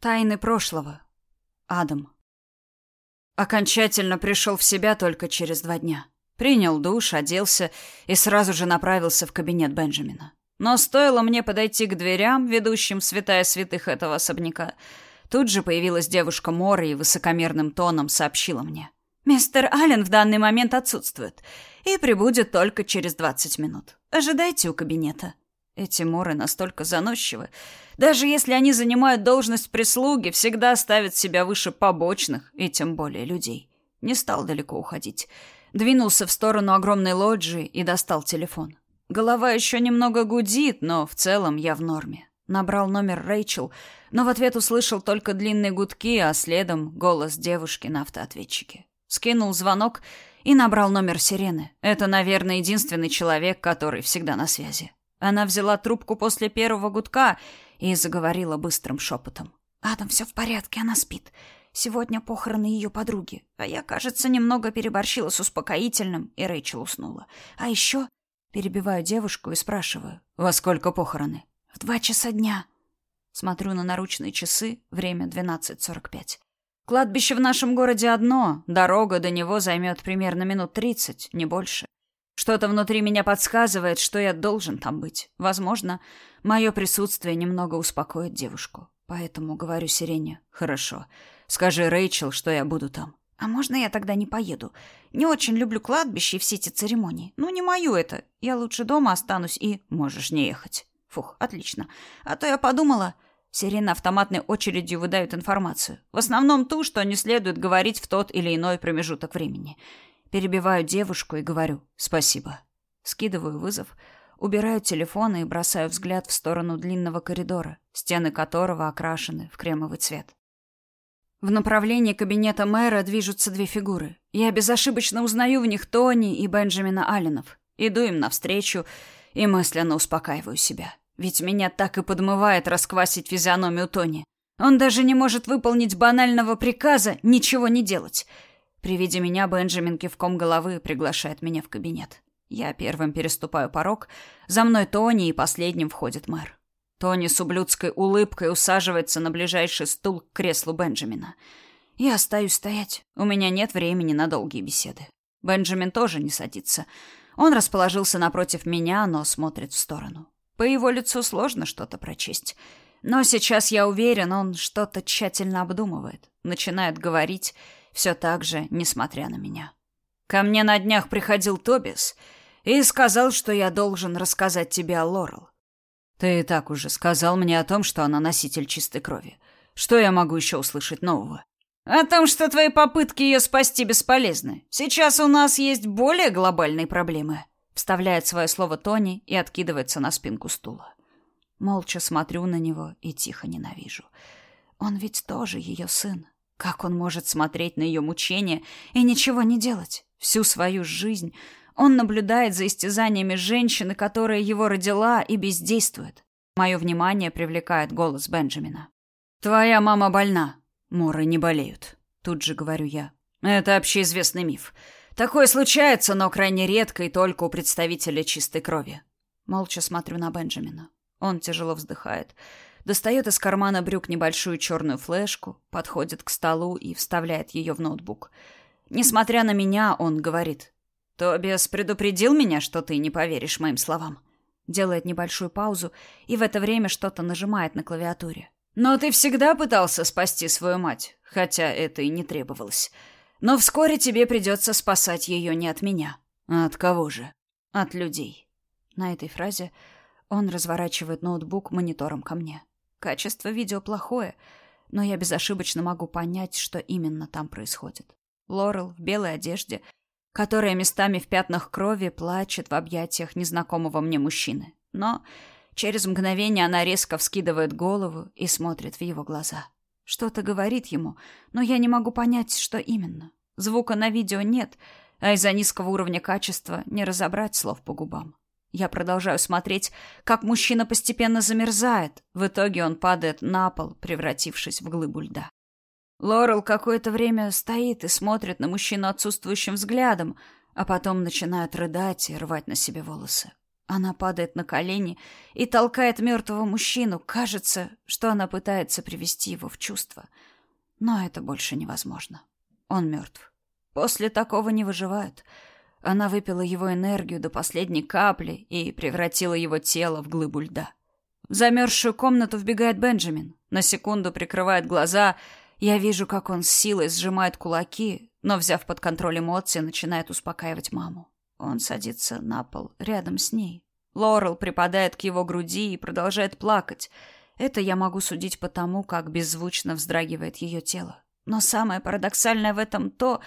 Тайны прошлого. Адам. Окончательно пришел в себя только через два дня. Принял душ, оделся и сразу же направился в кабинет Бенджамина. Но стоило мне подойти к дверям, ведущим в святая святых этого особняка, тут же появилась девушка Мора и высокомерным тоном сообщила мне. «Мистер Аллен в данный момент отсутствует и прибудет только через двадцать минут. Ожидайте у кабинета». Эти моры настолько заносчивы. Даже если они занимают должность прислуги, всегда ставят себя выше побочных и тем более людей. Не стал далеко уходить. Двинулся в сторону огромной лоджии и достал телефон. Голова еще немного гудит, но в целом я в норме. Набрал номер Рэйчел, но в ответ услышал только длинные гудки, а следом голос девушки на автоответчике. Скинул звонок и набрал номер Сирены. Это, наверное, единственный человек, который всегда на связи. Она взяла трубку после первого гудка и заговорила быстрым шепотом. «Адам, все в порядке, она спит. Сегодня похороны ее подруги. А я, кажется, немного переборщила с успокоительным, и Рэйчел уснула. А еще...» Перебиваю девушку и спрашиваю. «Во сколько похороны?» «В два часа дня». Смотрю на наручные часы, время 12.45. Кладбище в нашем городе одно, дорога до него займет примерно минут тридцать, не больше. Что-то внутри меня подсказывает, что я должен там быть. Возможно, мое присутствие немного успокоит девушку. Поэтому говорю Сирене. Хорошо. Скажи Рэйчел, что я буду там. А можно я тогда не поеду? Не очень люблю кладбище и все эти церемонии. Ну, не мою это. Я лучше дома останусь и... Можешь не ехать. Фух, отлично. А то я подумала... Сирены автоматной очередью выдают информацию. В основном ту, что не следует говорить в тот или иной промежуток времени. Перебиваю девушку и говорю «спасибо». Скидываю вызов, убираю телефон и бросаю взгляд в сторону длинного коридора, стены которого окрашены в кремовый цвет. В направлении кабинета мэра движутся две фигуры. Я безошибочно узнаю в них Тони и Бенджамина Алленов. Иду им навстречу и мысленно успокаиваю себя. Ведь меня так и подмывает расквасить физиономию Тони. Он даже не может выполнить банального приказа ничего не делать — при виде меня Бенджамин кивком головы приглашает меня в кабинет. Я первым переступаю порог, за мной Тони и последним входит мэр. Тони с ублюдской улыбкой усаживается на ближайший стул к креслу Бенджамина. Я остаюсь стоять. У меня нет времени на долгие беседы. Бенджамин тоже не садится. Он расположился напротив меня, но смотрит в сторону. По его лицу сложно что-то прочесть. Но сейчас я уверен, он что-то тщательно обдумывает, начинает говорить все так же, несмотря на меня. Ко мне на днях приходил Тобис и сказал, что я должен рассказать тебе о Лорел. Ты и так уже сказал мне о том, что она носитель чистой крови. Что я могу еще услышать нового? О том, что твои попытки ее спасти бесполезны. Сейчас у нас есть более глобальные проблемы. Вставляет свое слово Тони и откидывается на спинку стула. Молча смотрю на него и тихо ненавижу. Он ведь тоже ее сын. Как он может смотреть на ее мучения и ничего не делать? Всю свою жизнь он наблюдает за истязаниями женщины, которая его родила, и бездействует. Мое внимание привлекает голос Бенджамина. «Твоя мама больна. Моры не болеют», — тут же говорю я. «Это общеизвестный миф. Такое случается, но крайне редко и только у представителя чистой крови». Молча смотрю на Бенджамина. Он тяжело вздыхает достает из кармана брюк небольшую черную флешку, подходит к столу и вставляет ее в ноутбук. Несмотря на меня, он говорит. «Тобиас предупредил меня, что ты не поверишь моим словам». Делает небольшую паузу и в это время что-то нажимает на клавиатуре. «Но ты всегда пытался спасти свою мать, хотя это и не требовалось. Но вскоре тебе придется спасать ее не от меня. А от кого же? От людей». На этой фразе он разворачивает ноутбук монитором ко мне. Качество видео плохое, но я безошибочно могу понять, что именно там происходит. Лорел в белой одежде, которая местами в пятнах крови плачет в объятиях незнакомого мне мужчины. Но через мгновение она резко вскидывает голову и смотрит в его глаза. Что-то говорит ему, но я не могу понять, что именно. Звука на видео нет, а из-за низкого уровня качества не разобрать слов по губам. Я продолжаю смотреть, как мужчина постепенно замерзает. В итоге он падает на пол, превратившись в глыбу льда. Лорел какое-то время стоит и смотрит на мужчину отсутствующим взглядом, а потом начинает рыдать и рвать на себе волосы. Она падает на колени и толкает мертвого мужчину. Кажется, что она пытается привести его в чувство. Но это больше невозможно. Он мертв. После такого не выживают. Она выпила его энергию до последней капли и превратила его тело в глыбу льда. В замерзшую комнату вбегает Бенджамин. На секунду прикрывает глаза. Я вижу, как он с силой сжимает кулаки, но, взяв под контроль эмоции, начинает успокаивать маму. Он садится на пол рядом с ней. Лорел припадает к его груди и продолжает плакать. Это я могу судить по тому, как беззвучно вздрагивает ее тело. Но самое парадоксальное в этом то,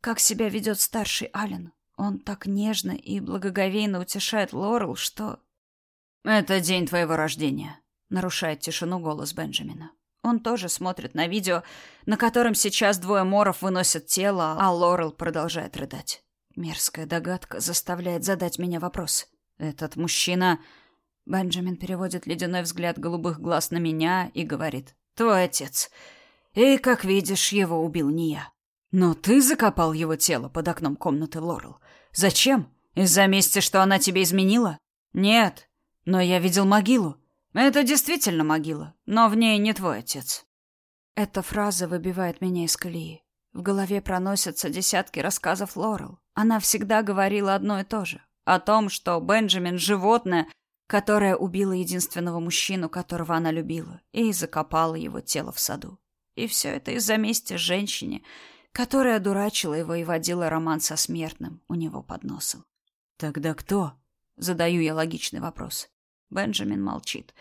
как себя ведет старший Ален. Он так нежно и благоговейно утешает Лорел, что... «Это день твоего рождения», — нарушает тишину голос Бенджамина. Он тоже смотрит на видео, на котором сейчас двое моров выносят тело, а Лорел продолжает рыдать. Мерзкая догадка заставляет задать меня вопрос. Этот мужчина... Бенджамин переводит ледяной взгляд голубых глаз на меня и говорит. «Твой отец. И, как видишь, его убил не я». «Но ты закопал его тело под окном комнаты Лорел. Зачем? Из-за мести, что она тебе изменила?» «Нет. Но я видел могилу. Это действительно могила, но в ней не твой отец». Эта фраза выбивает меня из колеи. В голове проносятся десятки рассказов Лорел. Она всегда говорила одно и то же. О том, что Бенджамин — животное, которое убило единственного мужчину, которого она любила, и закопала его тело в саду. И все это из-за мести женщине, которая дурачила его и водила роман со смертным у него под носом. «Тогда кто?» — задаю я логичный вопрос. Бенджамин молчит.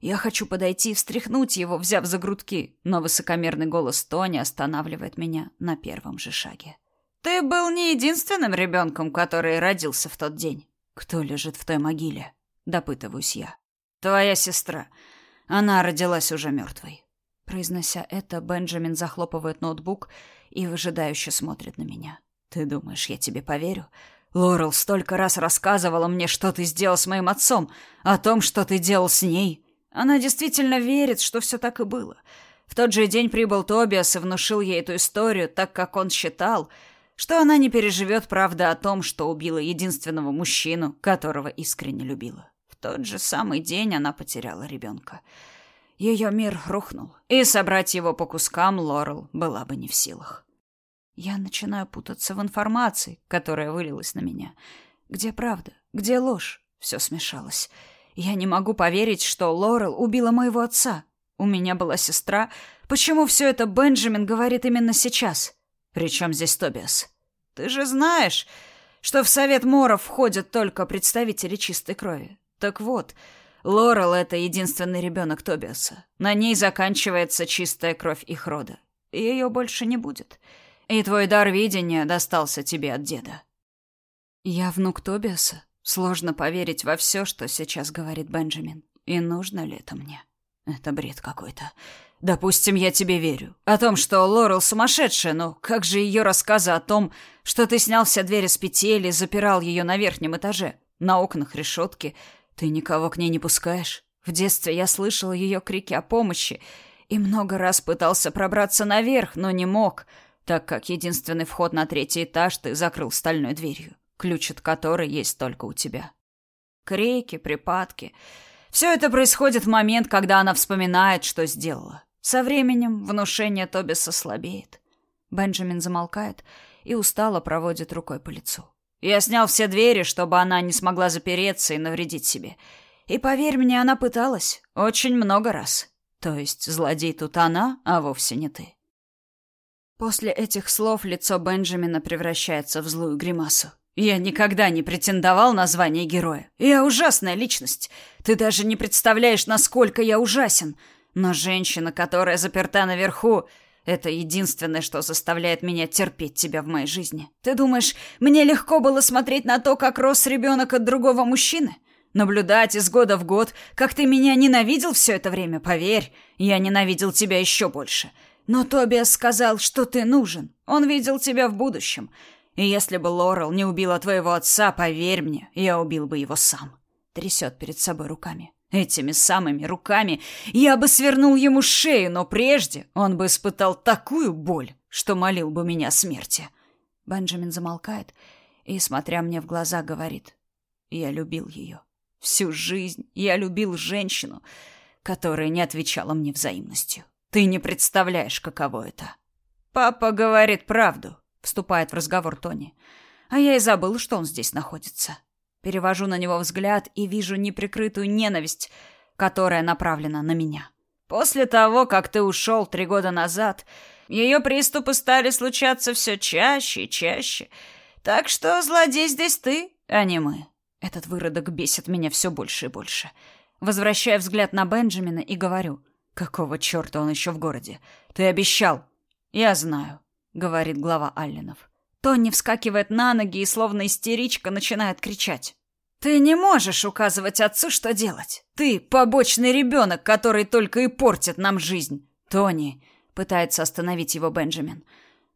Я хочу подойти и встряхнуть его, взяв за грудки, но высокомерный голос Тони останавливает меня на первом же шаге. «Ты был не единственным ребенком, который родился в тот день. Кто лежит в той могиле?» — допытываюсь я. «Твоя сестра. Она родилась уже мертвой». Произнося это, Бенджамин захлопывает ноутбук и выжидающе смотрит на меня. «Ты думаешь, я тебе поверю? Лорел столько раз рассказывала мне, что ты сделал с моим отцом, о том, что ты делал с ней. Она действительно верит, что все так и было. В тот же день прибыл Тобиас и внушил ей эту историю, так как он считал, что она не переживет правда о том, что убила единственного мужчину, которого искренне любила. В тот же самый день она потеряла ребенка. Ее мир рухнул, и собрать его по кускам Лорел была бы не в силах. Я начинаю путаться в информации, которая вылилась на меня. Где правда? Где ложь? Все смешалось. Я не могу поверить, что Лорел убила моего отца. У меня была сестра. Почему все это Бенджамин говорит именно сейчас? Причем здесь Тобиас? Ты же знаешь, что в совет Моров входят только представители чистой крови. Так вот, Лорел — это единственный ребенок Тобиаса. На ней заканчивается чистая кровь их рода. Ее больше не будет. И твой дар видения достался тебе от деда. Я внук Тобиаса? Сложно поверить во все, что сейчас говорит Бенджамин. И нужно ли это мне? Это бред какой-то. Допустим, я тебе верю. О том, что Лорел сумасшедшая, но как же ее рассказы о том, что ты снял все двери с петель и запирал ее на верхнем этаже? На окнах решетки. Ты никого к ней не пускаешь? В детстве я слышал ее крики о помощи и много раз пытался пробраться наверх, но не мог, так как единственный вход на третий этаж ты закрыл стальной дверью ключ от которой есть только у тебя. Крики, припадки. Все это происходит в момент, когда она вспоминает, что сделала. Со временем внушение Тобиса слабеет. Бенджамин замолкает и устало проводит рукой по лицу. Я снял все двери, чтобы она не смогла запереться и навредить себе. И поверь мне, она пыталась. Очень много раз. То есть злодей тут она, а вовсе не ты. После этих слов лицо Бенджамина превращается в злую гримасу. Я никогда не претендовал на звание героя. Я ужасная личность. Ты даже не представляешь, насколько я ужасен. Но женщина, которая заперта наверху, это единственное, что заставляет меня терпеть тебя в моей жизни. Ты думаешь, мне легко было смотреть на то, как рос ребенок от другого мужчины? Наблюдать из года в год, как ты меня ненавидел все это время, поверь, я ненавидел тебя еще больше. Но Тобиас сказал, что ты нужен. Он видел тебя в будущем. И если бы Лорел не убила твоего отца, поверь мне, я убил бы его сам. Трясет перед собой руками. Этими самыми руками я бы свернул ему шею, но прежде он бы испытал такую боль, что молил бы меня смерти. Бенджамин замолкает и, смотря мне в глаза, говорит. Я любил ее. Всю жизнь я любил женщину, которая не отвечала мне взаимностью. Ты не представляешь, каково это. Папа говорит правду, вступает в разговор Тони. А я и забыл, что он здесь находится. Перевожу на него взгляд и вижу неприкрытую ненависть, которая направлена на меня. После того, как ты ушел три года назад, ее приступы стали случаться все чаще и чаще. Так что злодей здесь ты, а не мы. Этот выродок бесит меня все больше и больше. Возвращаю взгляд на Бенджамина и говорю: "Какого чёрта он еще в городе? Ты обещал". "Я знаю", говорит глава Алленов. Тони вскакивает на ноги и словно истеричка начинает кричать. Ты не можешь указывать отцу, что делать. Ты побочный ребенок, который только и портит нам жизнь. Тони пытается остановить его Бенджамин,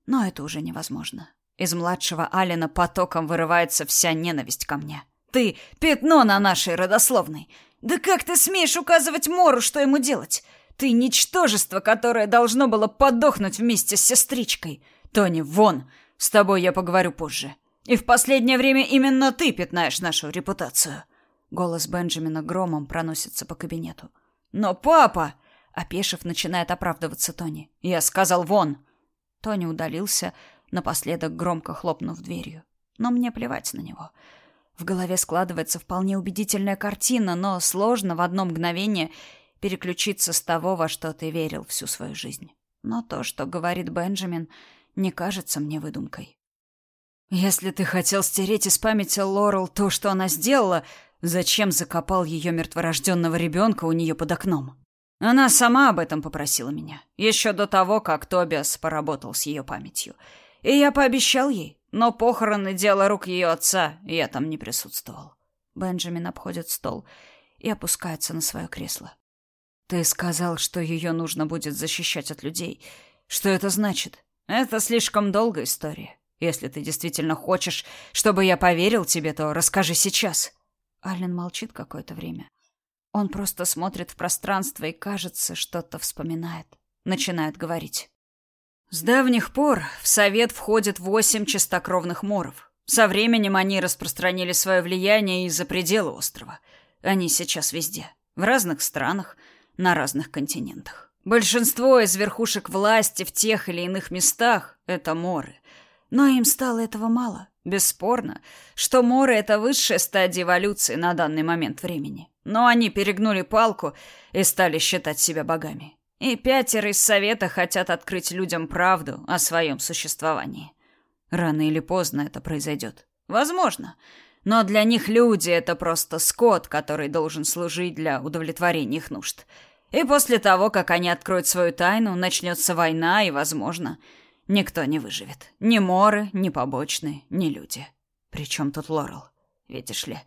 но это уже невозможно. Из младшего Алина потоком вырывается вся ненависть ко мне. Ты пятно на нашей родословной. Да как ты смеешь указывать Мору, что ему делать? Ты ничтожество, которое должно было подохнуть вместе с сестричкой. Тони, вон. С тобой я поговорю позже. И в последнее время именно ты пятнаешь нашу репутацию. Голос Бенджамина громом проносится по кабинету. Но папа, опешив, начинает оправдываться Тони. Я сказал вон. Тони удалился, напоследок громко хлопнув дверью. Но мне плевать на него. В голове складывается вполне убедительная картина, но сложно в одно мгновение переключиться с того, во что ты верил всю свою жизнь. Но то, что говорит Бенджамин, не кажется мне выдумкой. Если ты хотел стереть из памяти Лорел то, что она сделала, зачем закопал ее мертворожденного ребенка у нее под окном? Она сама об этом попросила меня, еще до того, как Тобиас поработал с ее памятью. И я пообещал ей, но похороны — дело рук ее отца, я там не присутствовал. Бенджамин обходит стол и опускается на свое кресло. Ты сказал, что ее нужно будет защищать от людей. Что это значит? Это слишком долгая история. Если ты действительно хочешь, чтобы я поверил тебе, то расскажи сейчас. Ален молчит какое-то время. Он просто смотрит в пространство и, кажется, что-то вспоминает. Начинает говорить. С давних пор в совет входит восемь чистокровных моров. Со временем они распространили свое влияние и за пределы острова. Они сейчас везде, в разных странах, на разных континентах. Большинство из верхушек власти в тех или иных местах — это моры. Но им стало этого мало. Бесспорно, что моры — это высшая стадия эволюции на данный момент времени. Но они перегнули палку и стали считать себя богами. И пятеро из совета хотят открыть людям правду о своем существовании. Рано или поздно это произойдет. Возможно. Но для них люди — это просто скот, который должен служить для удовлетворения их нужд. И после того, как они откроют свою тайну, начнется война, и, возможно, никто не выживет. Ни моры, ни побочные, ни люди. Причем тут Лорел? Видишь ли,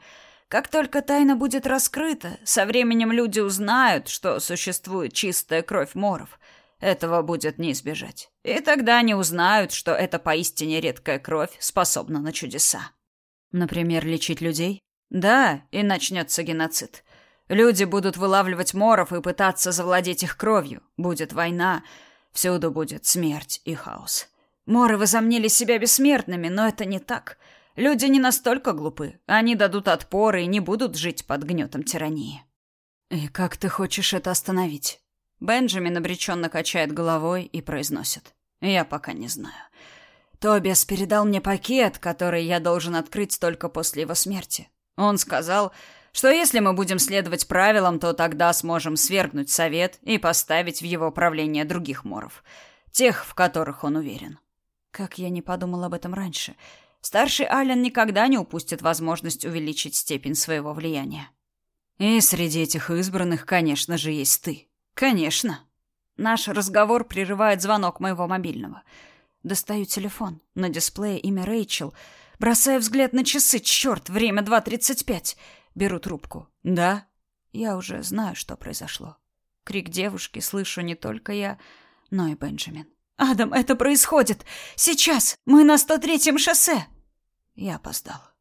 как только тайна будет раскрыта, со временем люди узнают, что существует чистая кровь моров. Этого будет не избежать. И тогда они узнают, что эта поистине редкая кровь способна на чудеса. Например, лечить людей? Да, и начнется геноцид. Люди будут вылавливать моров и пытаться завладеть их кровью. Будет война, всюду будет смерть и хаос. Моры возомнили себя бессмертными, но это не так — Люди не настолько глупы. Они дадут отпор и не будут жить под гнетом тирании. И как ты хочешь это остановить? Бенджамин обреченно качает головой и произносит. Я пока не знаю. Тобиас передал мне пакет, который я должен открыть только после его смерти. Он сказал, что если мы будем следовать правилам, то тогда сможем свергнуть совет и поставить в его правление других моров, тех, в которых он уверен. Как я не подумал об этом раньше. Старший Ален никогда не упустит возможность увеличить степень своего влияния. И среди этих избранных, конечно же, есть ты. Конечно. Наш разговор прерывает звонок моего мобильного. Достаю телефон. На дисплее имя Рэйчел. Бросаю взгляд на часы. Черт, время 2.35. Беру трубку. Да? Я уже знаю, что произошло. Крик девушки слышу не только я, но и Бенджамин. «Адам, это происходит! Сейчас! Мы на 103-м шоссе!» Я опоздал.